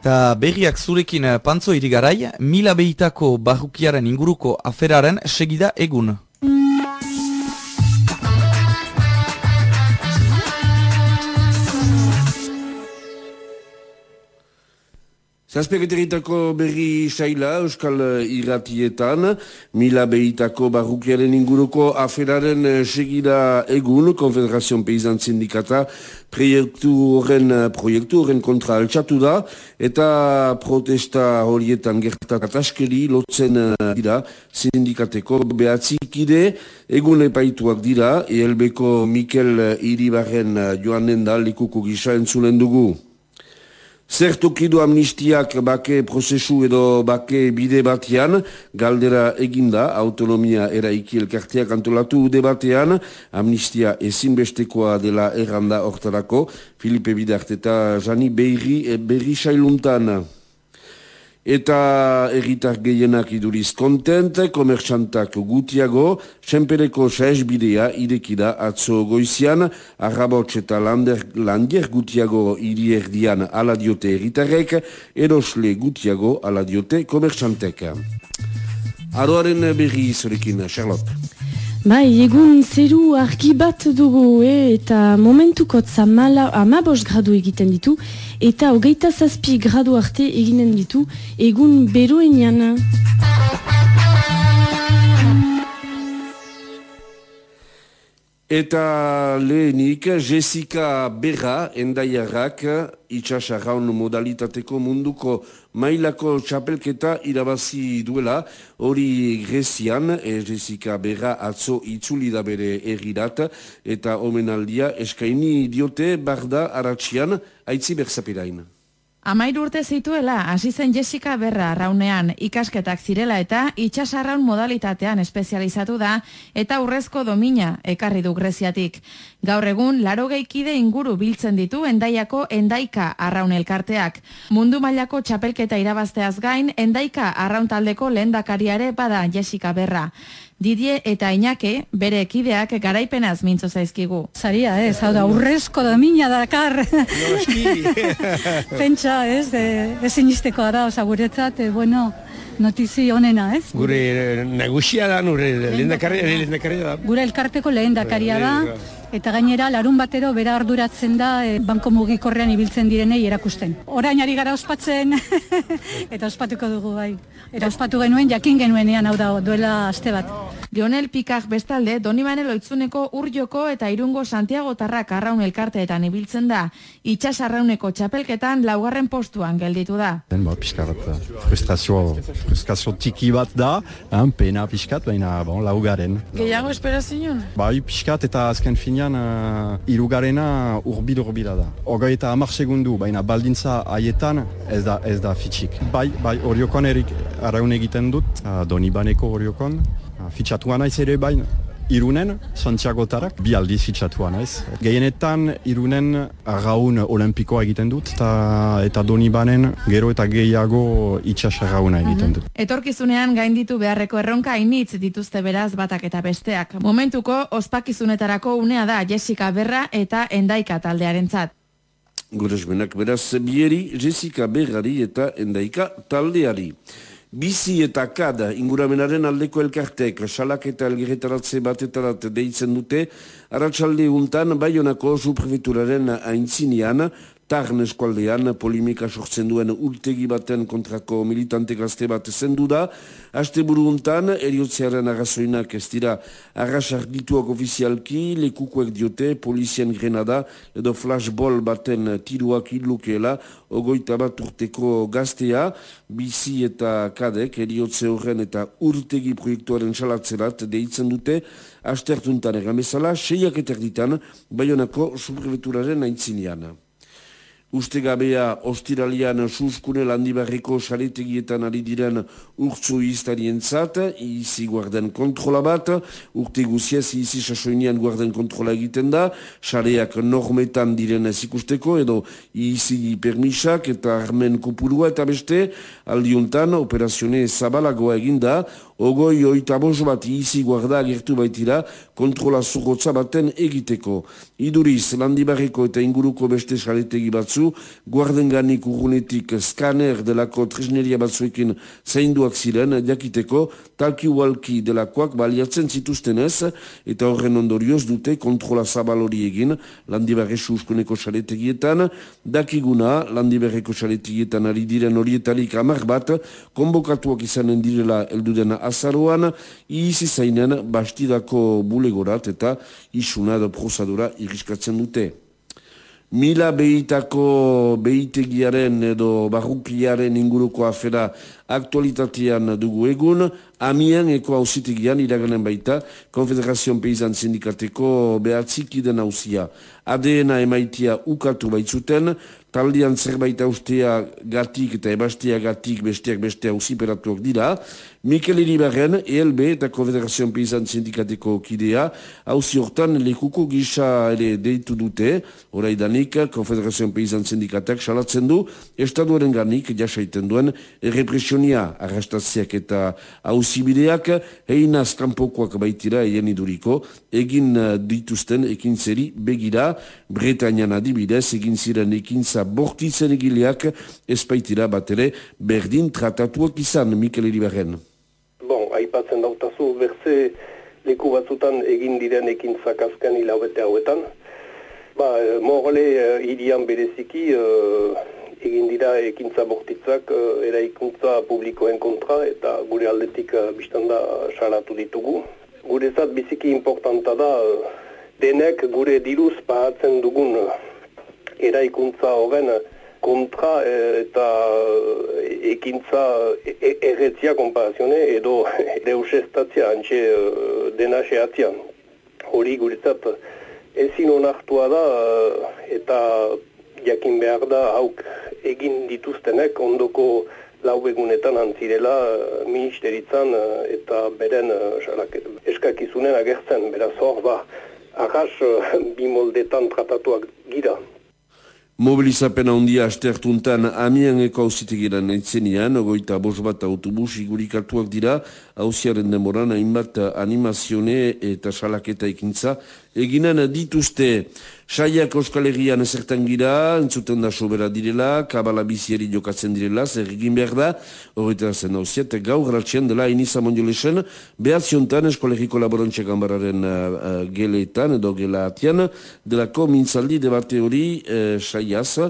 Ta berriak zurekin eh, pantzo irigarai, mila behitako barrukiaren inguruko aferaren segida egun. Zazpeketeritako berri saila Euskal Irratietan, mila behitako barrukiaren inguruko aferaren eh, segida egun, Konfederazion Peizan Sindikata, proiektu horren, eh, proiektu horren kontra altxatu da, eta protesta horietan gertat ataskeri lotzen eh, dira sindikateko behatzikide, egun epaituak dira, ELBeko Mikel Iribarren joanen da likuko gisa entzulen dugu. Zertokidu amnistiak bake prozesu edo bake bide batean, galdera eginda autonomia eraiki elkarteak antolatu debatean, amnistia ezinbestekoa dela erranda hortarako, Filipe Bidart eta Jani Beiri e, Berri Sailuntan. Eta erritar gehienak iduriz kontent, komertxantak gutiago, senpereko saesbidea idekida atzo goizian, arrabots eta lander, lander gutiago iri erdian ala diote erritarek, erosle gutiago ala diote komertxantek. Aroaren berri zorekin, Charlotte. Bai, egun zeru argi bat dugu, eh, eta momentuko zamala amabos gradu egiten ditu, eta hogeita zazpi gradu arte eginen ditu, egun beroenian. Eta lehenik, Jessica Berra, endaiarrak, itxasarraun modalitateko munduko mailako txapelketa irabazi duela, hori Grezian, e, Jessica Berra atzo itzuli da bere errirat, eta omenaldia eskaini diote barda aratsian, aitzi berzapirain. Amair urte zituela, hasi zen Jessica Berra arraunean ikasketak zirela eta itxasarraun modalitatean espezializatu da eta urrezko domina ekarri du Greziatik. Gaur egun, laro geikide inguru biltzen ditu endaiako endaika arraun elkarteak. Mundu mailako txapelketa irabazteaz gain, endaika arraun taldeko lehendakariare bada Jessica Berra. Didie eta Iñake bere ekideak garaipenaz mintzo zaizkigu. Zaria, ez, hau da, urrezko da mina dakar. Pentsa, ez, ez inisteko ara, oza, guretzat, e, bueno, notizi onena, ez? Gure eh, negusia da, gure lehendakaria da. Gure elkarteko lehendakaria da. Eta gainera, larun batero bera arduratzen da e, banko mugikorrean ibiltzen direnei erakusten. Orain ari gara ospatzen, eta ospatuko dugu bai. Eta ospatu genuen, jakin genuenean hau da duela aste bat. Lionel Pikak bestalde, Donibane Loitzuneko Urjoko eta Irungo Santiago Tarrak arraun elkarteetan ibiltzen da. Itxas arrauneko txapelketan laugarren postuan gelditu da. Den ba, piskat, frustrazio, frustrazio tiki bat da, han, pena piskat, baina bon, laugaren. Gehiago esperazion? Bai, piskat eta azken finean uh, irugarena urbil urbila da. Ogoi eta amar segundu, baina baldintza haietan ez da, ez da fitxik. Bai, bai, oriokon erik arraun egiten dut, uh, Donibaneko oriokon, fitxatua naiz ere bain irunen, Santiago Tarak, bi aldiz fitxatua naiz. Gehienetan irunen arraun olimpikoa egiten dut, ta, eta doni banen gero eta gehiago itxas arrauna egiten dut. Etorkizunean gainditu beharreko erronka initz dituzte beraz batak eta besteak. Momentuko ospakizunetarako unea da Jessica Berra eta Endaika taldearentzat. Gure beraz bieri Jessica Berrari eta Endaika taldeari. Bizi eta kad inguramenaren aldeko elkartek salak eta elgerretaratze batetarat deitzen dute, aratsalde untan baionako subprefeturaren aintzinean, Tarn eskualdean polimika sortzen duen urtegi baten kontrako militante gazte bat zendu da. Aste buru untan, eriotzearen arrazoinak ez dira arrasar dituak ofizialki, lekukoek diote, polizien grenada edo flashball baten tiruak illukeela, ogoita bat urteko gaztea, bizi eta kadek, eriotze horren eta urtegi proiektuaren salatzerat deitzen dute, aste hartuntan egamezala, seiak eterditan, baionako subreveturaren aintzinean. Uste gabea ostiralian suskune landibarriko saretegietan ari diren urtsu iztarien zat, izi guarden kontrola bat, urte guziaz izi sasoinean guarden kontrola egiten da, sareak normetan diren ez ikusteko, edo izi permisak eta armen kopurua eta beste, aldiuntan operazione zabalagoa eginda, ogoi oita bozo bat izi guarda gertu baitira kontrola zurrotza baten egiteko. Iduriz, landibarriko eta inguruko beste saretegi batzu, guardenganik urgunetik skaner delako tresneria batzuekin zainduak ziren, jakiteko, talki ualki delakoak baliatzen zituztenez, eta horren ondorioz dute kontrola zabalori egin, landibarresu uskuneko xaretegietan, dakiguna, landibarreko xaretegietan ari diren horietarik amar bat, konbokatuak izanen direla eldudena azaroan, izi zainen bastidako bulegorat eta isuna da prozadura iriskatzen dute. Mila behitako behitegiaren edo barrukiaren inguruko afera aktualitatean dugu egun, amien eko hausitegian iraganen baita Konfederazion Peizan Sindikateko behatzikiden hausia. ADN emaitia ukatu baitzuten, taldean zerbait austea gatik eta ebastea gatik besteak beste hausiperatuak dira, Mikel Iribarren, ELB eta Konfederazioan Peizan Sindikateko kidea, hausi hortan lekuko gisa ere deitu dute, orai danik, Konfederazioan Peizan Sindikatak salatzen du, estaduaren ganik jasaiten duen represionia arrastaziak eta hausibideak, heinaz kanpokoak baitira eien iduriko, egin dituzten ekintzeri begira, Bretañan adibidez, egin ziren ekintza bortitzen egileak, espaitira bat ere, berdin tratatuak izan, Mikel Iribarren berze leku batzutan egin diren ekintzak azken hilabete hauetan. Ba, e, morale uh, irian bereziki uh, egin dira ekintza bortitzak uh, eraikuntza publikoen kontra eta gure aldetik uh, biztanda salatu ditugu. Gure zat biziki importanta da denek gure diruz pahatzen dugun eraikuntza horren kontra e, eta e, ekintza e, e, erretzia komparazione edo deusestatzia antxe dena sehatzia. Hori guretzat ezin onartua da eta jakin behar da hauk egin dituztenek ondoko lau egunetan antzirela ministeritzan eta beren eskakizunen agertzen, beraz hor ba, arras bimoldetan tratatuak gira. Mobilizapena handia astertuntan amien eko hausitegiran entzenian, ogoita bos bat autobus igurikatuak dira, hausiaren demoran hainbat animazione eta salaketa ekintza, eginen dituzte Saiak Euskal Herrian ezertan gira, entzuten da sobera direla, kabala bizieri jokatzen direla, zer egin behar da, horretan zen hau ziet, gaur ratxean dela iniza mondiolesen, behatziontan Euskal Herriko Laborantxe Gambararen uh, uh, geleetan, edo gelaatian, delako mintzaldi debate hori uh, saiaz,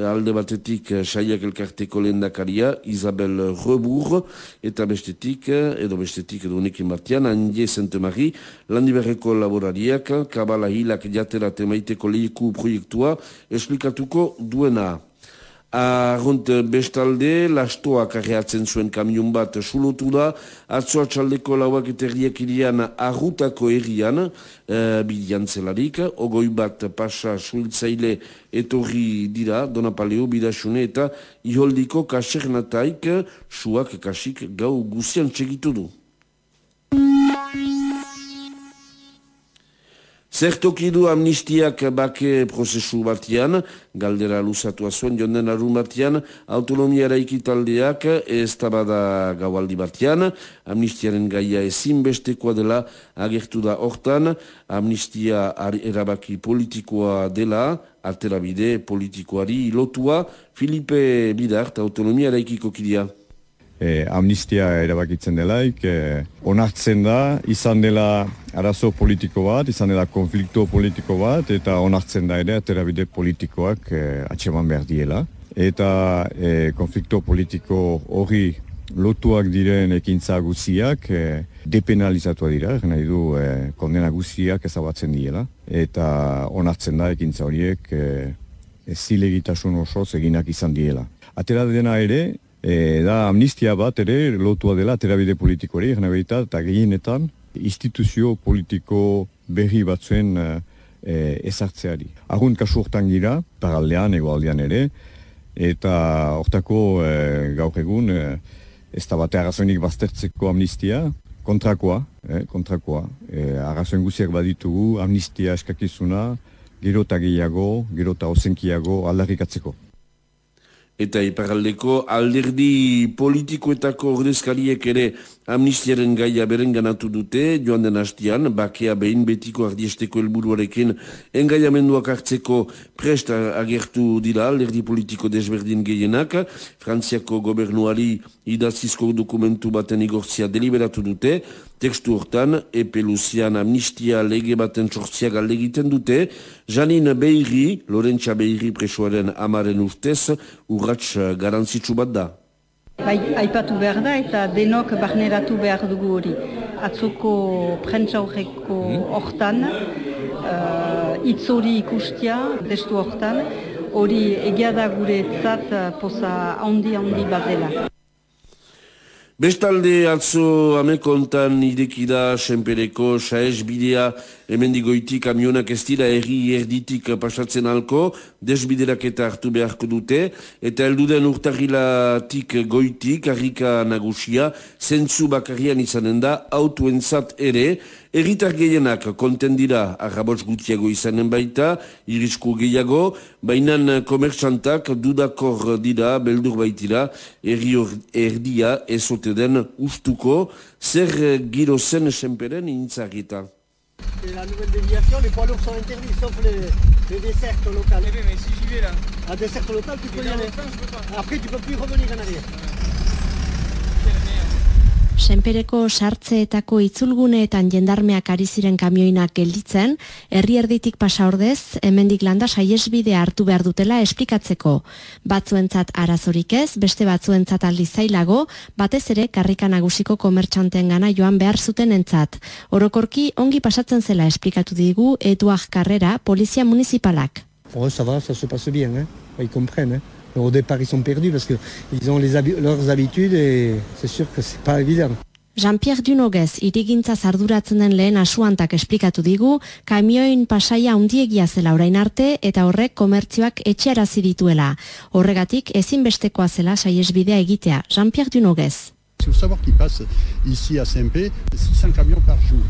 alde batetik eh, saiak elkarteko lehendakaria Isabel Rebur eta bestetik eh, edo bestetik edo nekin batian Andie Sentemari landiberreko laborariak kabala hilak jatera temaiteko lehiku proiektua esplikatuko duena Arrunt bestalde, lastoak arreatzen zuen kamion bat sulotu da, atzoa txaldeko lauak eta erriak irian arrutako errian, e, bidian zelarik, ogoi bat pasa suiltzaile etorri dira, donapaleo, bidasune eta iholdiko kasernataik, suak kasik gau guzian txegitu du. Zertoki du amnistiak bake prozesu batian, galdera luzatu azuen jonden arun batian, autonomiara ikitaldeak ez tabada gaualdi batian, amnistiaren gaia ezinbestekoa dela agertu da hortan, amnistia erabaki politikoa dela, alterabide politikoari lotua, Filipe Bidart, autonomiara ikiko kidia e, amnistia erabakitzen delaik, e, onartzen da, izan dela arazo politiko bat, izan dela konflikto politiko bat, eta onartzen da ere aterabide politikoak e, atseman behar diela. Eta e, konflikto politiko hori lotuak diren ekintza guziak e, depenalizatua dira, nahi du e, kondena guziak ezabatzen diela. Eta onartzen da ekintza horiek e, zilegitasun osoz eginak izan diela. Atera dena ere, E, da amnistia bat ere lotua dela terabide politikori, egin baita, eta gehienetan instituzio politiko berri batzuen e, ezartzeari. Arrunt kasu hortan gira, paraldean, egoaldean ere, eta hortako e, gaur egun e, ez da bate arrazoinik baztertzeko amnistia, kontrakoa, e, kontrakoa. E, arrazoin guziak baditugu, amnistia eskakizuna, gerota gehiago, gerota ozenkiago aldarrikatzeko. Eta iparaldeko alderdi politikoetako ordezkariek ere amnistiaren gaia beren ganatu dute, joan den hastian, bakea behin betiko ardiesteko helburuarekin engaiamenduak hartzeko prest agertu dira alderdi politiko desberdin gehienak, Frantziako gobernuari idazizko dokumentu baten igortzia deliberatu dute, tekstu hortan, epe luzian amnistia lege baten txortzia egiten dute, Janin Beiri, Lorentza Beiri presoaren amaren ustez, urratx garantzitsu bat da. Bai, aipatu behar da eta denok barneratu behar dugu hori. Atzoko prentsa horreko mhm. hortan, uh, itz hori ikustia, testu hortan, hori egia da gure zat posa handi-handi bat dela. Bestalde atzo amekontan idekida senpereko saez bidea. Emendigoiti kamionak ez dira erri erditik pasatzen alko, desbiderak eta hartu beharko dute, eta elduden urtahilatik goitik, harrika nagusia, zentzu bakarrian izanen da, autuentzat ere, Erritar gehienak konten dira arrabots gutiago izanen baita, irisku gehiago, bainan komertsantak dudakor dira, beldur baitira, erri erdia ezote den ustuko, zer giro zen esenperen intzagita. La nouvelle déviation, les poids lourds sont interdits, sauf les, les desserts locales. Eh bien, mais si j'y vais là. Un dessert local, tu peux y aller. Après, tu peux plus revenir en arrière. Senpereko sartzeetako itzulguneetan jendarmeak ari ziren kamioinak gelditzen, herri erditik pasa ordez, hemendik landa saiesbidea hartu behar dutela esplikatzeko. Batzuentzat arazorik ez, beste batzuentzat aldi zailago, batez ere karrika nagusiko komertxanten gana joan behar zuten entzat. Orokorki ongi pasatzen zela esplikatu digu Eduard Carrera, Polizia Municipalak. Oh, ça va, ça se passe bien, hein? Ils comprennent, hein? Au départ, ils sont perdus parce qu'ils ont les habi leurs habitudes et c'est sûr que c'est pas évident. Jean-Pierre Dunogez, irigintza zarduratzen den lehen asuantak esplikatu digu, kamioin pasaia undiegia zela orain arte eta horrek komertzioak etxearazi dituela. Horregatik ezinbestekoa zela saiesbidea egitea. Jean-Pierre Dunogez. Il faut savoir qu'il passe ici à Saint-Pé 600 camions par jour.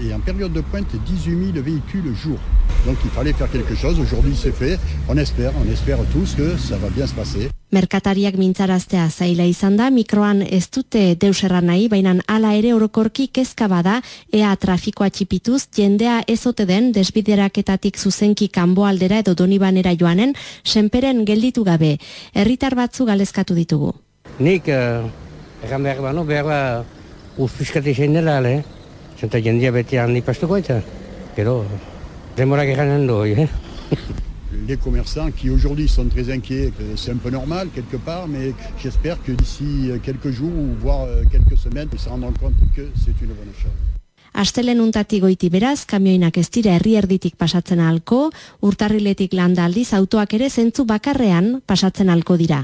Et en période de pointe 18 000 véhicules jour. Donc il fallait faire quelque chose, aujourd'hui c'est fait, on espère, on espère tous que ça va bien se passer. Merkatariak mintzaraztea zaila izan da, mikroan ez dute deuserra nahi, baina hala ere orokorki kezka bada, ea trafikoa txipituz, jendea ezote den desbideraketatik zuzenki kanbo aldera edo donibanera joanen, senperen gelditu gabe. Herritar batzu galezkatu ditugu. Nik, uh, egan behar bano, behar ba, uzpiskati dela, eh? Zenta jendia beti handi pastuko eta, gero, demorak eganen du, eh? Les commerçants qui aujourd'hui sont très inquiets, c'est un peu normal quelque part, mais j'espère que d'ici quelques jours ou voire quelques semaines, ils se rendront compte que c'est une bonne chose. Astelen untati goiti beraz, kamioinak ez dira herri erditik pasatzen alko, urtarriletik landa aldiz autoak ere zentzu bakarrean pasatzen alko dira.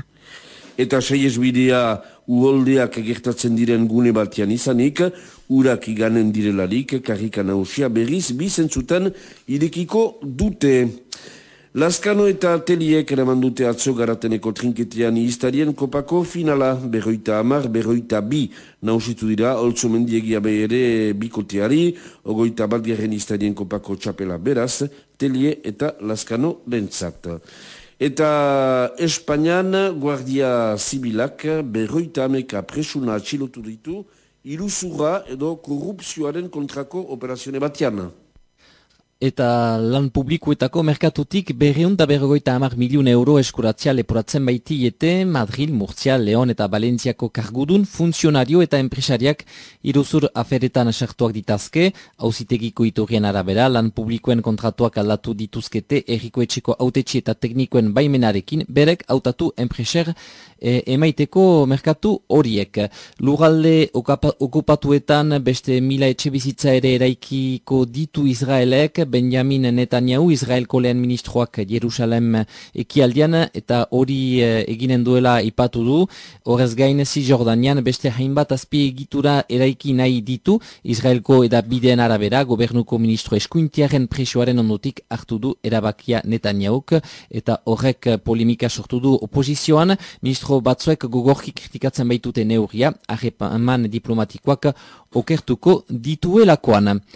Eta sei bidea uholdeak gertatzen diren gune batean izanik, urak iganen direlarik, karrika nausia berriz, bizentzutan irekiko dute. Laskano eta ateliek eraman dute atzo garateneko trinketean iztarien kopako finala, berroita amar, berroita bi nausitu dira, holtzo mendiegia ere bikoteari, ogoita bat garen iztarien kopako txapela beraz, telie eta Laskano lentzat. Eta Espainian Guardia Zibilak berroita ameka presuna atxilotu ditu iruzurra edo korrupzioaren kontrako operazione batian eta lan publikuetako merkatutik berreun da berrogoita amar miliun euro eskuratzea leporatzen baiti ete Madrid, Murtzia, Leon eta Valentziako kargudun funtzionario eta enpresariak iruzur aferetan sartuak ditazke, hausitegiko iturrien arabera, lan publikoen kontratuak aldatu dituzkete erriko etxeko autetxi eta teknikoen baimenarekin berek hautatu enpreser e, emaiteko merkatu horiek. Lugalde okupatuetan beste mila etxe bizitza ere eraikiko ditu Israelek, Benjamin Netanyahu, Israelko lehen ministroak Jerusalem ekialdian, eta hori eh, eginen duela ipatu du. Horrez gain Jordanian beste hainbat azpi egitura eraiki nahi ditu, Israelko eta bideen arabera, gobernuko ministro eskuintiaren presioaren ondotik hartu du erabakia Netanyahuk, eta horrek polemika sortu du opozizioan, ministro batzuek gogorki kritikatzen baitute neuria, arrepaman diplomatikoak okertuko dituelakoan.